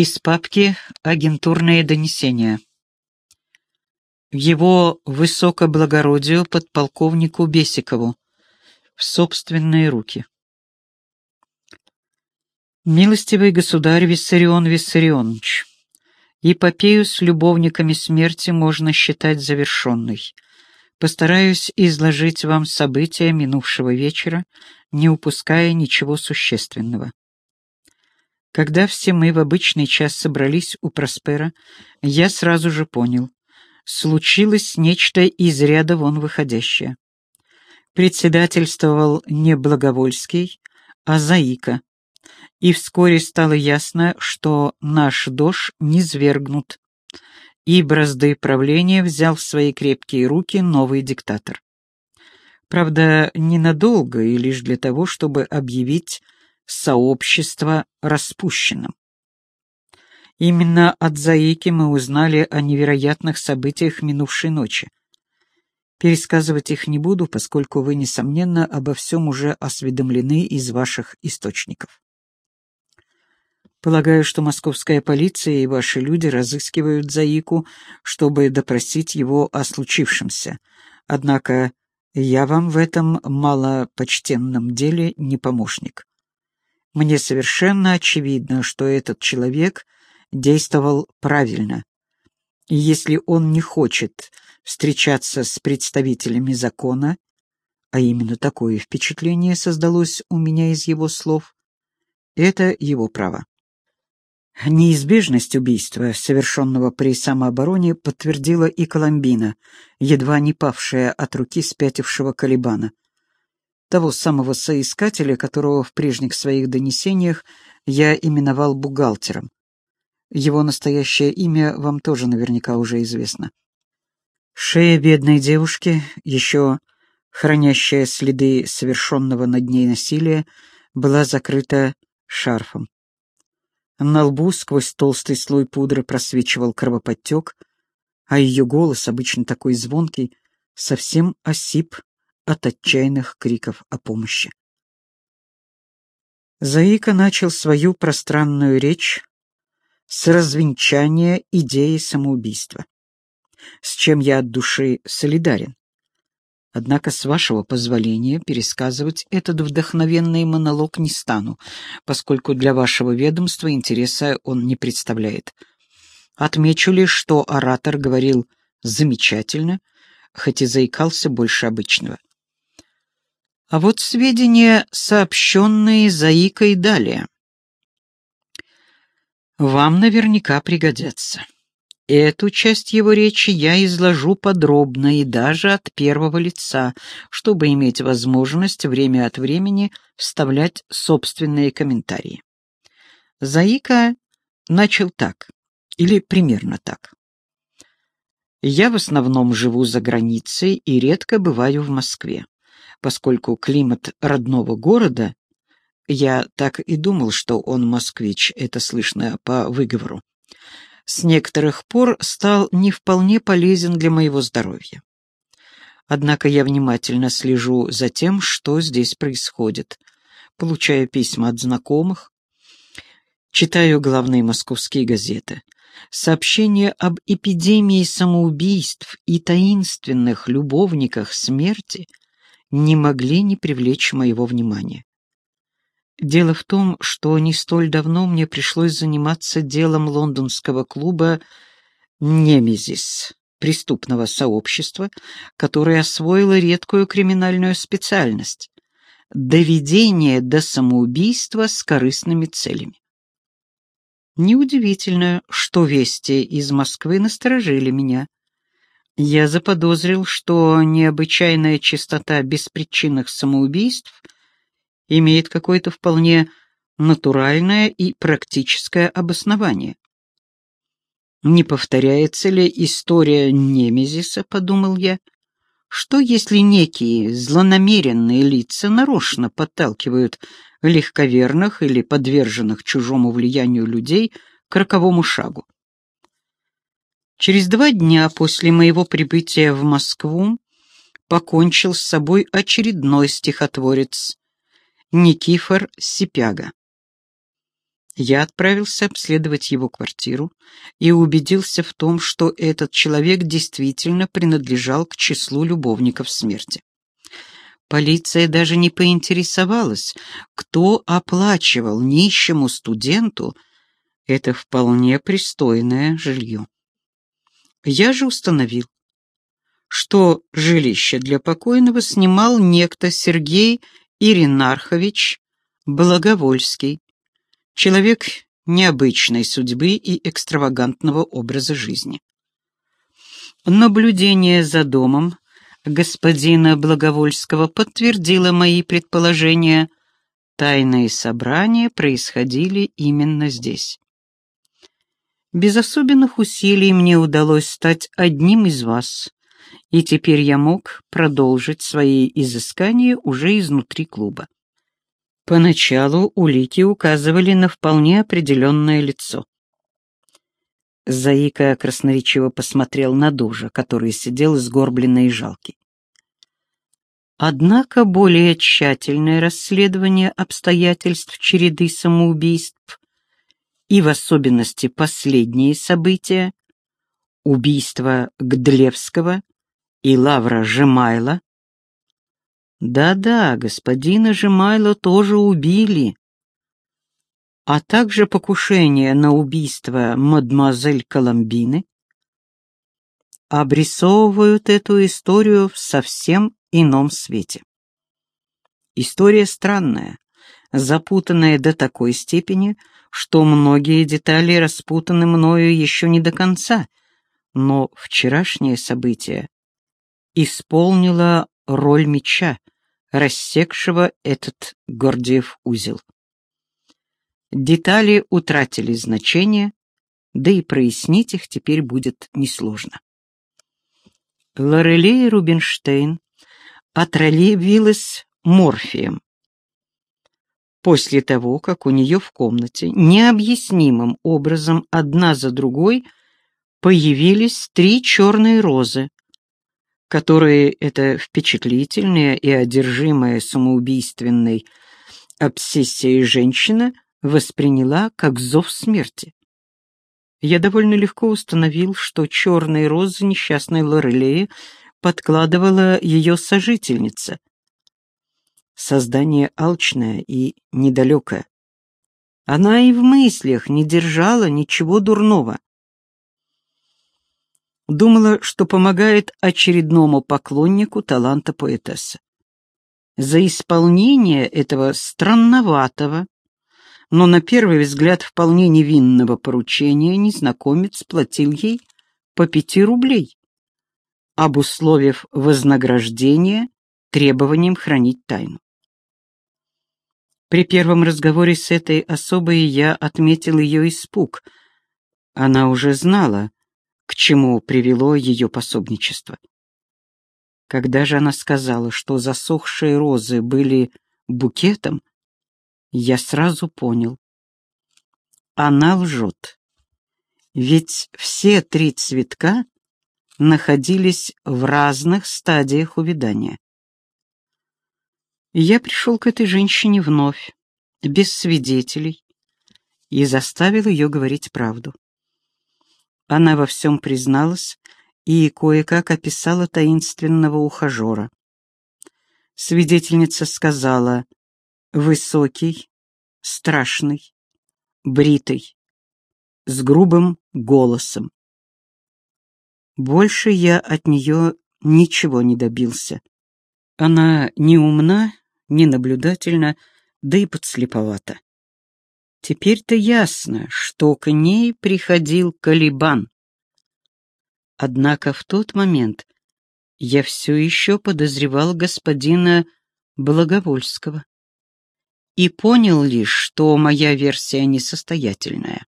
Из папки «Агентурные донесения». Его высокоблагородию подполковнику Бесикову в собственные руки. Милостивый государь Виссарион Виссарионович, эпопею с любовниками смерти можно считать завершенной. Постараюсь изложить вам события минувшего вечера, не упуская ничего существенного. Когда все мы в обычный час собрались у Проспера, я сразу же понял, случилось нечто из ряда вон выходящее. Председательствовал не Благовольский, а Заика, и вскоре стало ясно, что наш дож не свергнут, и бразды правления взял в свои крепкие руки новый диктатор. Правда, ненадолго и лишь для того, чтобы объявить сообщество распущенным. Именно от Заики мы узнали о невероятных событиях минувшей ночи. Пересказывать их не буду, поскольку вы, несомненно, обо всем уже осведомлены из ваших источников. Полагаю, что московская полиция и ваши люди разыскивают Заику, чтобы допросить его о случившемся. Однако я вам в этом малопочтенном деле не помощник. Мне совершенно очевидно, что этот человек действовал правильно. И если он не хочет встречаться с представителями закона, а именно такое впечатление создалось у меня из его слов, это его право. Неизбежность убийства, совершенного при самообороне, подтвердила и Коломбина, едва не павшая от руки спятившего Калибана того самого соискателя, которого в прежних своих донесениях я именовал бухгалтером. Его настоящее имя вам тоже наверняка уже известно. Шея бедной девушки, еще хранящая следы совершенного над ней насилия, была закрыта шарфом. На лбу сквозь толстый слой пудры просвечивал кровоподтек, а ее голос, обычно такой звонкий, совсем осип от отчаянных криков о помощи. Заика начал свою пространную речь с развенчания идеи самоубийства, с чем я от души солидарен. Однако, с вашего позволения, пересказывать этот вдохновенный монолог не стану, поскольку для вашего ведомства интереса он не представляет. Отмечу лишь, что оратор говорил замечательно, хоть и заикался больше обычного. А вот сведения, сообщенные Заикой далее. Вам наверняка пригодятся. Эту часть его речи я изложу подробно и даже от первого лица, чтобы иметь возможность время от времени вставлять собственные комментарии. Заика начал так, или примерно так. Я в основном живу за границей и редко бываю в Москве поскольку климат родного города, я так и думал, что он москвич, это слышно по выговору, с некоторых пор стал не вполне полезен для моего здоровья. Однако я внимательно слежу за тем, что здесь происходит, получаю письма от знакомых, читаю главные московские газеты. Сообщения об эпидемии самоубийств и таинственных любовниках смерти не могли не привлечь моего внимания. Дело в том, что не столь давно мне пришлось заниматься делом лондонского клуба «Немезис», преступного сообщества, которое освоило редкую криминальную специальность — доведение до самоубийства с корыстными целями. Неудивительно, что вести из Москвы насторожили меня. Я заподозрил, что необычайная частота беспричинных самоубийств имеет какое-то вполне натуральное и практическое обоснование. Не повторяется ли история Немезиса, подумал я, что если некие злонамеренные лица нарочно подталкивают легковерных или подверженных чужому влиянию людей к роковому шагу? Через два дня после моего прибытия в Москву покончил с собой очередной стихотворец Никифор Сипяга. Я отправился обследовать его квартиру и убедился в том, что этот человек действительно принадлежал к числу любовников смерти. Полиция даже не поинтересовалась, кто оплачивал нищему студенту это вполне пристойное жилье. Я же установил, что жилище для покойного снимал некто Сергей Иринархович Благовольский, человек необычной судьбы и экстравагантного образа жизни. Наблюдение за домом господина Благовольского подтвердило мои предположения. Тайные собрания происходили именно здесь. Без особенных усилий мне удалось стать одним из вас, и теперь я мог продолжить свои изыскания уже изнутри клуба. Поначалу улики указывали на вполне определенное лицо. Заика красноречиво посмотрел на Дужа, который сидел сгорбленный и жалкий. Однако более тщательное расследование обстоятельств череды самоубийств и в особенности последние события, убийство Гдлевского и Лавра Жемайла, да-да, господина Жемайло тоже убили, а также покушение на убийство мадемуазель Коломбины, обрисовывают эту историю в совсем ином свете. История странная, запутанная до такой степени, что многие детали распутаны мною еще не до конца, но вчерашнее событие исполнило роль меча, рассекшего этот Гордиев узел. Детали утратили значение, да и прояснить их теперь будет несложно. Лорелей Рубинштейн отравилась морфием. После того, как у нее в комнате необъяснимым образом одна за другой появились три черные розы, которые эта впечатлительная и одержимая самоубийственной обсессией женщина восприняла как зов смерти. Я довольно легко установил, что черные розы несчастной Лорелеи подкладывала ее сожительница. Создание алчное и недалекое. Она и в мыслях не держала ничего дурного думала, что помогает очередному поклоннику таланта поэтессы. За исполнение этого странноватого, но на первый взгляд вполне невинного поручения незнакомец платил ей по пяти рублей, обусловив вознаграждение требованием хранить тайну. При первом разговоре с этой особой я отметил ее испуг. Она уже знала, к чему привело ее пособничество. Когда же она сказала, что засохшие розы были букетом, я сразу понял. Она лжет. Ведь все три цветка находились в разных стадиях увядания. Я пришел к этой женщине вновь, без свидетелей, и заставил ее говорить правду. Она во всем призналась и кое-как описала таинственного ухажера. Свидетельница сказала «высокий, страшный, бритый, с грубым голосом». Больше я от нее ничего не добился. Она не умна, не наблюдательна, да и подслеповата. Теперь-то ясно, что к ней приходил Калибан. Однако в тот момент я все еще подозревал господина Благовольского и понял лишь, что моя версия несостоятельная.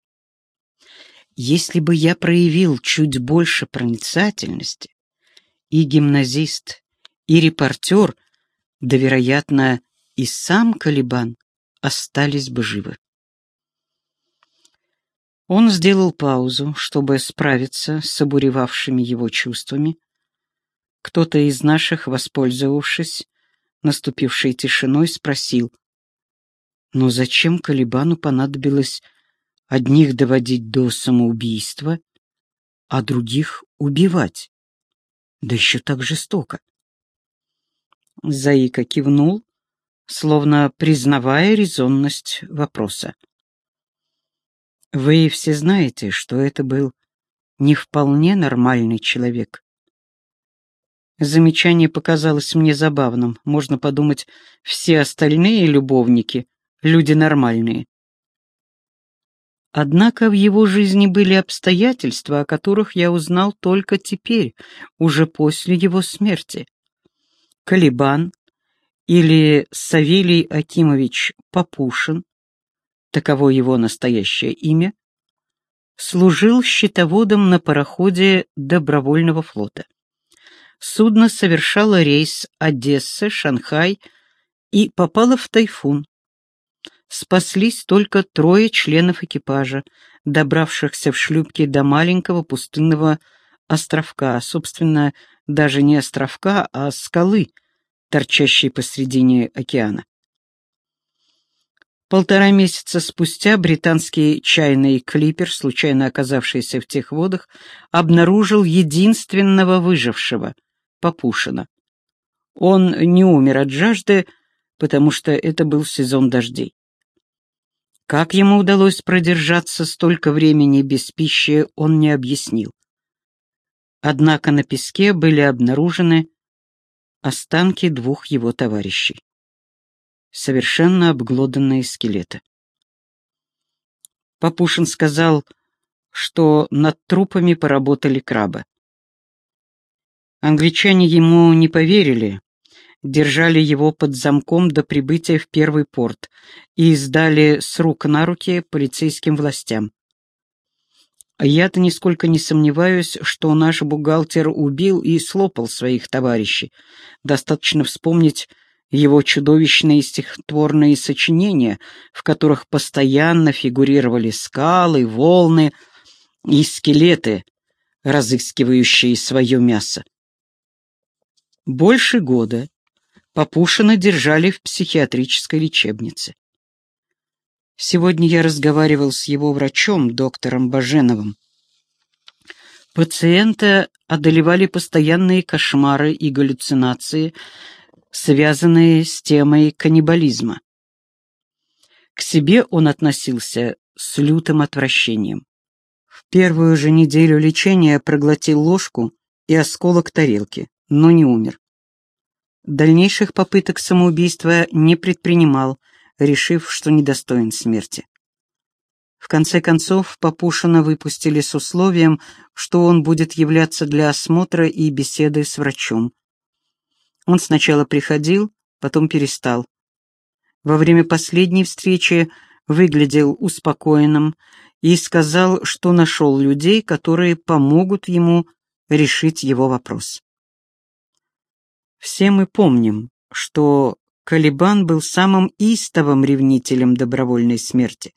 Если бы я проявил чуть больше проницательности, и гимназист, и репортер, да, вероятно, и сам Калибан остались бы живы. Он сделал паузу, чтобы справиться с обуревавшими его чувствами. Кто-то из наших, воспользовавшись наступившей тишиной, спросил, «Но зачем Калибану понадобилось одних доводить до самоубийства, а других убивать. Да еще так жестоко. Заика кивнул, словно признавая резонность вопроса. Вы все знаете, что это был не вполне нормальный человек. Замечание показалось мне забавным. Можно подумать, все остальные любовники — люди нормальные. Однако в его жизни были обстоятельства, о которых я узнал только теперь, уже после его смерти. Калибан или Савелий Акимович Попушин, таково его настоящее имя, служил счетоводом на пароходе добровольного флота. Судно совершало рейс Одесса, Шанхай и попало в тайфун. Спаслись только трое членов экипажа, добравшихся в шлюпке до маленького пустынного островка, собственно, даже не островка, а скалы, торчащей посредине океана. Полтора месяца спустя британский чайный клипер, случайно оказавшийся в тех водах, обнаружил единственного выжившего — Папушина. Он не умер от жажды, потому что это был сезон дождей. Как ему удалось продержаться столько времени без пищи, он не объяснил. Однако на песке были обнаружены останки двух его товарищей совершенно обглоданные скелеты. Папушин сказал, что над трупами поработали крабы. Англичане ему не поверили, держали его под замком до прибытия в первый порт и сдали с рук на руки полицейским властям. Я-то нисколько не сомневаюсь, что наш бухгалтер убил и слопал своих товарищей. Достаточно вспомнить его чудовищные стихотворные сочинения, в которых постоянно фигурировали скалы, волны и скелеты, разыскивающие свое мясо. Больше года Папушина держали в психиатрической лечебнице. Сегодня я разговаривал с его врачом, доктором Баженовым. Пациента одолевали постоянные кошмары и галлюцинации, связанные с темой каннибализма. К себе он относился с лютым отвращением. В первую же неделю лечения проглотил ложку и осколок тарелки, но не умер. Дальнейших попыток самоубийства не предпринимал, решив, что недостоин смерти. В конце концов, Папушина выпустили с условием, что он будет являться для осмотра и беседы с врачом, он сначала приходил, потом перестал. Во время последней встречи выглядел успокоенным и сказал, что нашел людей, которые помогут ему решить его вопрос. Все мы помним, что Калибан был самым истовым ревнителем добровольной смерти.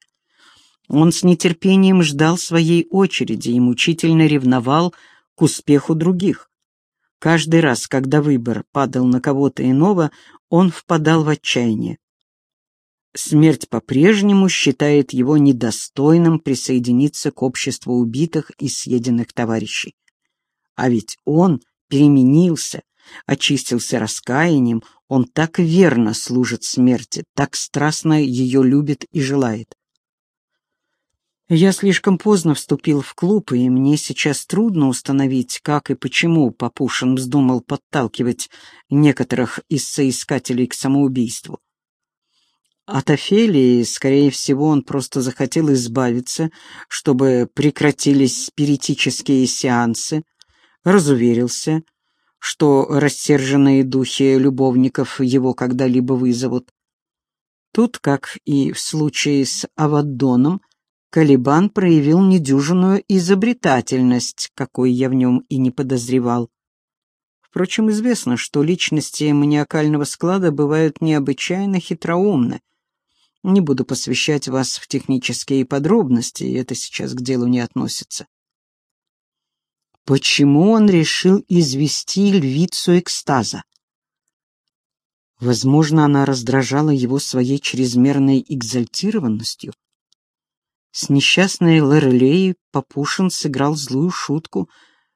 Он с нетерпением ждал своей очереди и мучительно ревновал к успеху других. Каждый раз, когда выбор падал на кого-то иного, он впадал в отчаяние. Смерть по-прежнему считает его недостойным присоединиться к обществу убитых и съеденных товарищей. А ведь он переменился, очистился раскаянием, он так верно служит смерти, так страстно ее любит и желает. Я слишком поздно вступил в клуб, и мне сейчас трудно установить, как и почему Папушин вздумал подталкивать некоторых из соискателей к самоубийству. От Офелии, скорее всего, он просто захотел избавиться, чтобы прекратились спиритические сеансы, разуверился, что рассерженные духи любовников его когда-либо вызовут. Тут, как и в случае с Авадоном, Калибан проявил недюжинную изобретательность, какой я в нем и не подозревал. Впрочем, известно, что личности маниакального склада бывают необычайно хитроумны. Не буду посвящать вас в технические подробности, это сейчас к делу не относится. Почему он решил извести львицу экстаза? Возможно, она раздражала его своей чрезмерной экзальтированностью. С несчастной Лорелей Папушин сыграл злую шутку,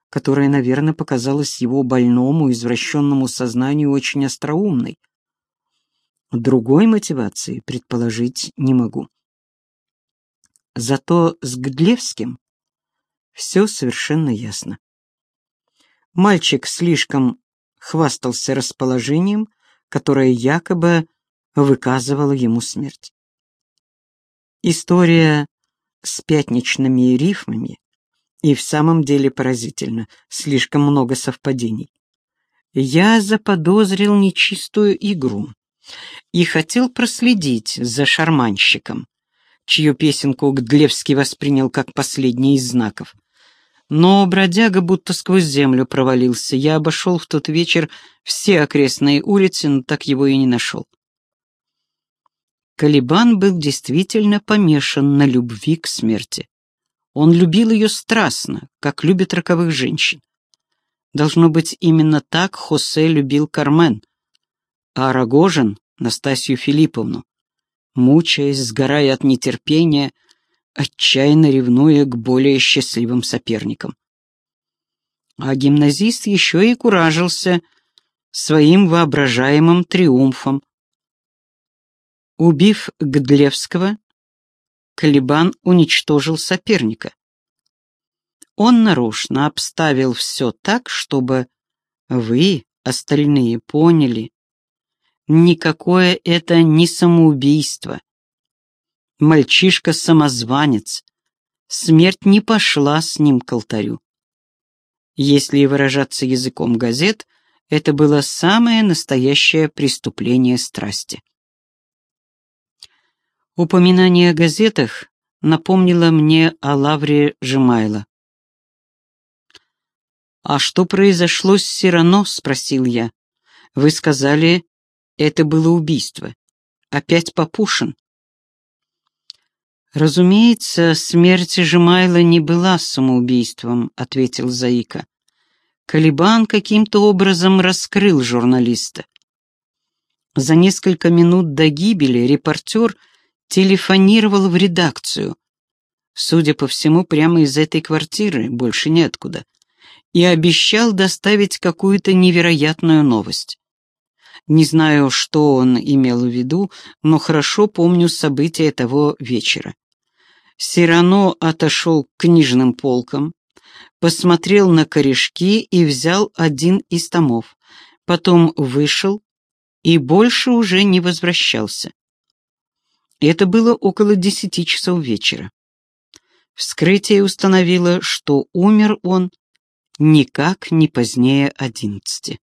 которая, наверное, показалась его больному, извращенному сознанию очень остроумной. Другой мотивации предположить не могу. Зато с Гдлевским все совершенно ясно. Мальчик слишком хвастался расположением, которое якобы выказывало ему смерть. История с пятничными рифмами и в самом деле поразительно, слишком много совпадений. Я заподозрил нечистую игру и хотел проследить за шарманщиком, чью песенку Гдлевский воспринял как последний из знаков. Но бродяга будто сквозь землю провалился. Я обошел в тот вечер все окрестные улицы, но так его и не нашел. Калибан был действительно помешан на любви к смерти. Он любил ее страстно, как любит роковых женщин. Должно быть, именно так Хосе любил Кармен, а Рогожин — Настасью Филипповну, мучаясь, сгорая от нетерпения, отчаянно ревнуя к более счастливым соперникам. А гимназист еще и куражился своим воображаемым триумфом. Убив Гдлевского, Калибан уничтожил соперника. Он нарочно обставил все так, чтобы вы, остальные, поняли, никакое это не самоубийство, Мальчишка-самозванец. Смерть не пошла с ним к алтарю. Если выражаться языком газет, это было самое настоящее преступление страсти. Упоминание о газетах напомнило мне о Лавре Жемайло. «А что произошло с Сирано?» — спросил я. «Вы сказали, это было убийство. Опять Попушин?» «Разумеется, смерть Жемайла не была самоубийством», — ответил Заика. Калибан каким-то образом раскрыл журналиста. За несколько минут до гибели репортер телефонировал в редакцию, судя по всему, прямо из этой квартиры, больше неоткуда, и обещал доставить какую-то невероятную новость. Не знаю, что он имел в виду, но хорошо помню события того вечера. Сирано отошел к книжным полкам, посмотрел на корешки и взял один из томов. Потом вышел и больше уже не возвращался. Это было около десяти часов вечера. Вскрытие установило, что умер он никак не позднее одиннадцати.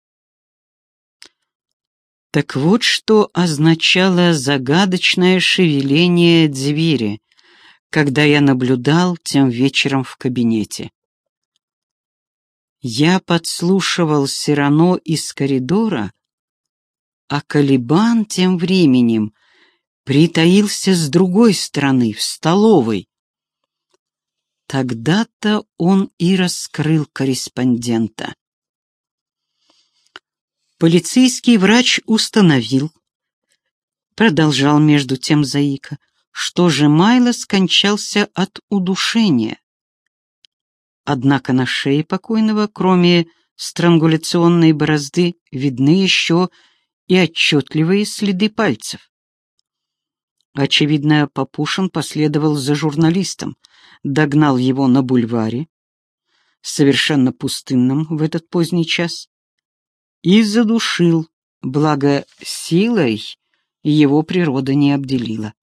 Так вот, что означало загадочное шевеление двери, когда я наблюдал тем вечером в кабинете. Я подслушивал Сирано из коридора, а Калибан тем временем притаился с другой стороны, в столовой. Тогда-то он и раскрыл корреспондента. Полицейский врач установил, продолжал между тем Заика, что же Майло скончался от удушения. Однако на шее покойного, кроме странгуляционной борозды, видны еще и отчетливые следы пальцев. Очевидно, Папушин последовал за журналистом, догнал его на бульваре, совершенно пустынном в этот поздний час, и задушил, благо силой его природа не обделила.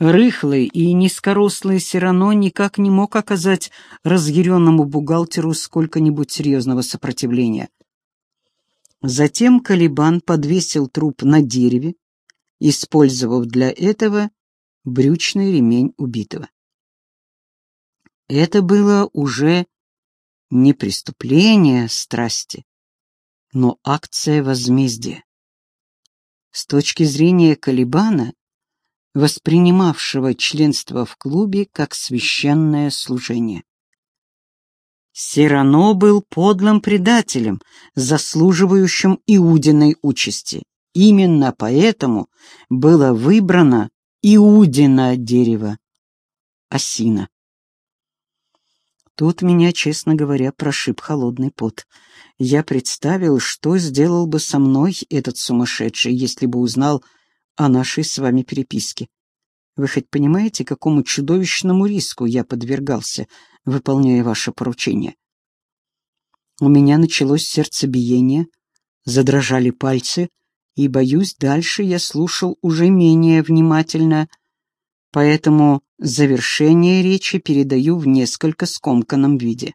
Рыхлый и низкорослый Сирано никак не мог оказать разъяренному бухгалтеру сколько-нибудь серьезного сопротивления. Затем Калибан подвесил труп на дереве, использовав для этого брючный ремень убитого. Это было уже не преступление страсти, но акция возмездия. С точки зрения Калибана, воспринимавшего членство в клубе как священное служение. Сирано был подлым предателем, заслуживающим Иудиной участи. Именно поэтому было выбрано Иудина дерево. осина. Тут меня, честно говоря, прошиб холодный пот. Я представил, что сделал бы со мной этот сумасшедший, если бы узнал о нашей с вами переписке. Вы хоть понимаете, какому чудовищному риску я подвергался, выполняя ваше поручение? У меня началось сердцебиение, задрожали пальцы, и, боюсь, дальше я слушал уже менее внимательно, поэтому завершение речи передаю в несколько скомканном виде.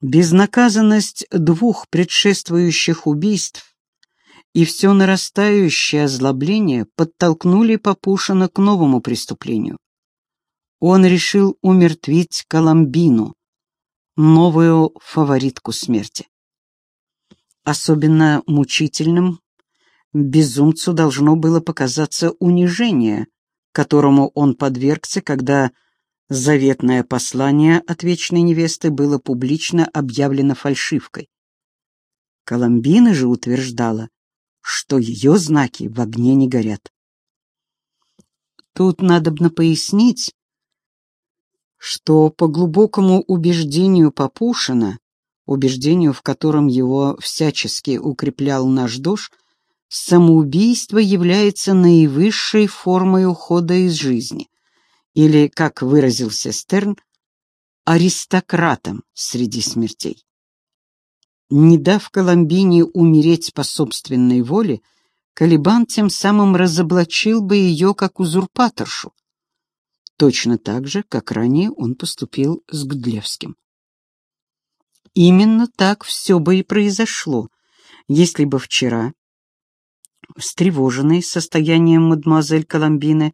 Безнаказанность двух предшествующих убийств и все нарастающее озлобление подтолкнули Папушина к новому преступлению. Он решил умертвить Коломбину, новую фаворитку смерти. Особенно мучительным безумцу должно было показаться унижение, которому он подвергся, когда заветное послание от вечной невесты было публично объявлено фальшивкой. Коломбина же утверждала, что ее знаки в огне не горят. Тут надобно пояснить, что по глубокому убеждению Папушина, убеждению, в котором его всячески укреплял наш душ, самоубийство является наивысшей формой ухода из жизни, или, как выразился Стерн, аристократом среди смертей. Не дав Коломбине умереть по собственной воле, Калибан тем самым разоблачил бы ее как узурпаторшу, точно так же, как ранее он поступил с Гудлевским. Именно так все бы и произошло, если бы вчера, встревоженный состоянием мадемуазель Коломбины,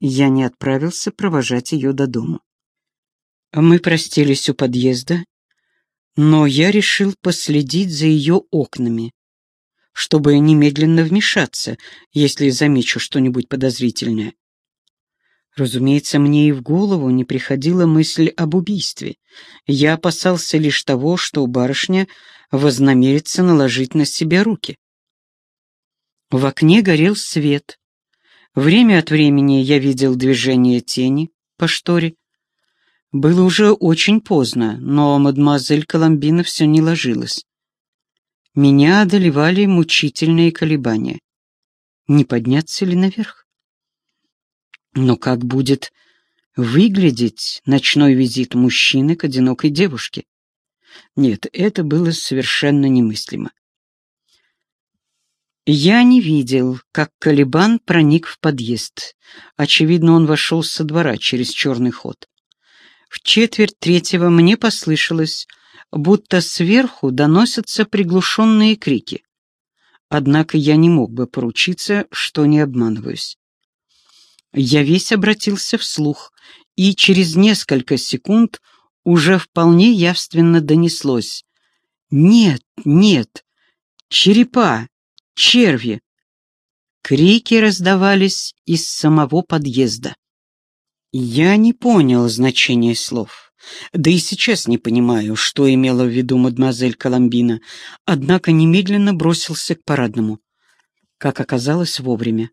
я не отправился провожать ее до дома. Мы простились у подъезда, но я решил последить за ее окнами, чтобы немедленно вмешаться, если замечу что-нибудь подозрительное. Разумеется, мне и в голову не приходила мысль об убийстве. Я опасался лишь того, что барышня вознамерится наложить на себя руки. В окне горел свет. Время от времени я видел движение тени по шторе. Было уже очень поздно, но мадемуазель Коломбина все не ложилась. Меня одолевали мучительные колебания. Не подняться ли наверх? Но как будет выглядеть ночной визит мужчины к одинокой девушке? Нет, это было совершенно немыслимо. Я не видел, как Калибан проник в подъезд. Очевидно, он вошел со двора через черный ход. В четверть третьего мне послышалось, будто сверху доносятся приглушенные крики. Однако я не мог бы поручиться, что не обманываюсь. Я весь обратился вслух, и через несколько секунд уже вполне явственно донеслось. «Нет, нет! Черепа! Черви!» Крики раздавались из самого подъезда. Я не понял значения слов. Да и сейчас не понимаю, что имела в виду мадемуазель Коломбина, однако немедленно бросился к парадному. Как оказалось, вовремя.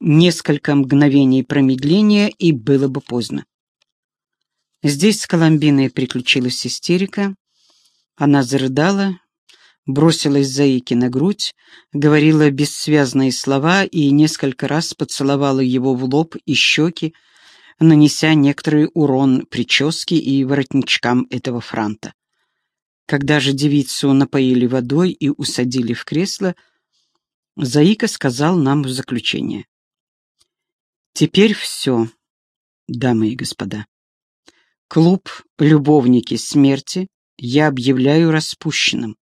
Несколько мгновений промедления, и было бы поздно. Здесь с Коломбиной приключилась истерика. Она зарыдала, бросилась Заики на грудь, говорила бессвязные слова и несколько раз поцеловала его в лоб и щеки, нанеся некоторый урон прическе и воротничкам этого франта. Когда же девицу напоили водой и усадили в кресло, Заика сказал нам в заключение. Теперь все, дамы и господа. Клуб «Любовники смерти» я объявляю распущенным.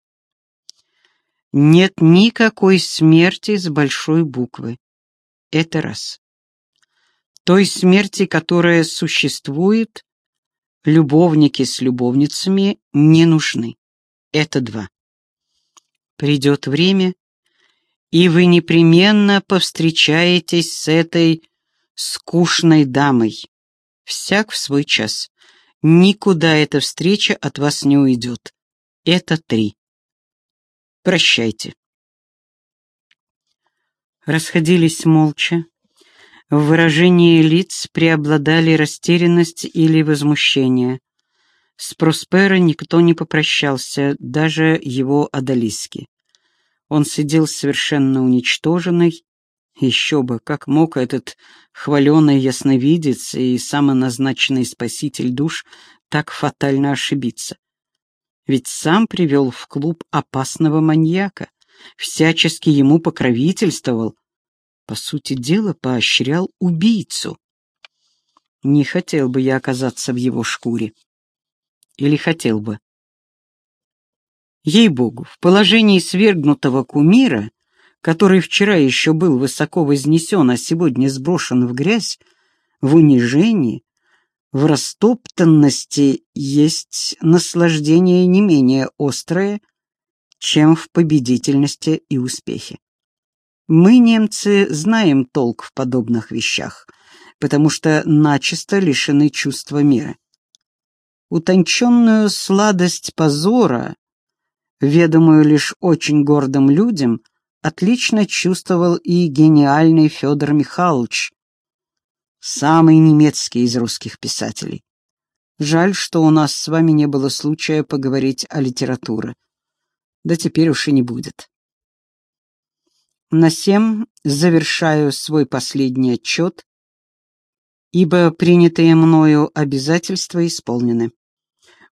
Нет никакой смерти с большой буквы. Это раз. Той смерти, которая существует, любовники с любовницами не нужны. Это два. Придет время, и вы непременно повстречаетесь с этой скучной дамой. Всяк в свой час. Никуда эта встреча от вас не уйдет. Это три. Прощайте. Расходились молча. В выражении лиц преобладали растерянность или возмущение. С Проспера никто не попрощался, даже его одолиски. Он сидел совершенно уничтоженный. Еще бы, как мог этот хваленый ясновидец и самоназначенный спаситель душ так фатально ошибиться? Ведь сам привел в клуб опасного маньяка, всячески ему покровительствовал, по сути дела, поощрял убийцу. Не хотел бы я оказаться в его шкуре. Или хотел бы. Ей-богу, в положении свергнутого кумира, который вчера еще был высоко вознесен, а сегодня сброшен в грязь, в унижении, в растоптанности есть наслаждение не менее острое, чем в победительности и успехе. Мы, немцы, знаем толк в подобных вещах, потому что начисто лишены чувства мира. Утонченную сладость позора, ведомую лишь очень гордым людям, отлично чувствовал и гениальный Федор Михайлович, самый немецкий из русских писателей. Жаль, что у нас с вами не было случая поговорить о литературе. Да теперь уж и не будет. На сем завершаю свой последний отчет, ибо принятые мною обязательства исполнены.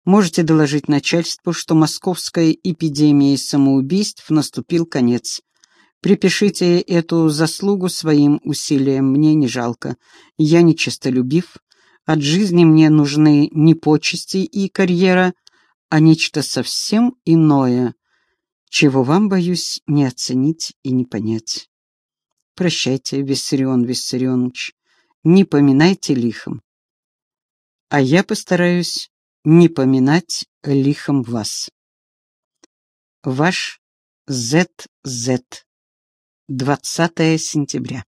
Можете доложить начальству, что московской эпидемии самоубийств наступил конец. Припишите эту заслугу своим усилиям, мне не жалко. Я не честолюбив. От жизни мне нужны не почести и карьера, а нечто совсем иное, чего вам, боюсь, не оценить и не понять. Прощайте, Виссарион Виссарионович, не поминайте лихом. А я постараюсь не поминать лихом вас. Ваш ЗЗ. 20 сентября.